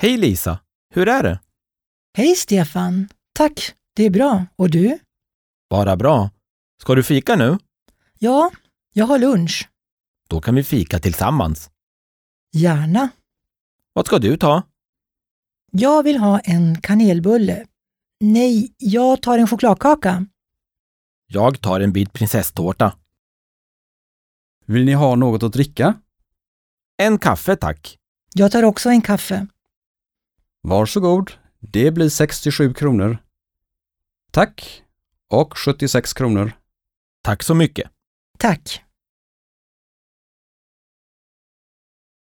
Hej Lisa! Hur är det? Hej Stefan! Tack, det är bra. Och du? Bara bra. Ska du fika nu? Ja, jag har lunch. Då kan vi fika tillsammans. Gärna. Vad ska du ta? Jag vill ha en kanelbulle. Nej, jag tar en chokladkaka. Jag tar en bit prinsesstårta. Vill ni ha något att dricka? En kaffe tack. Jag tar också en kaffe. Varsågod. Det blir 67 kronor. Tack. Och 76 kronor. Tack så mycket. Tack.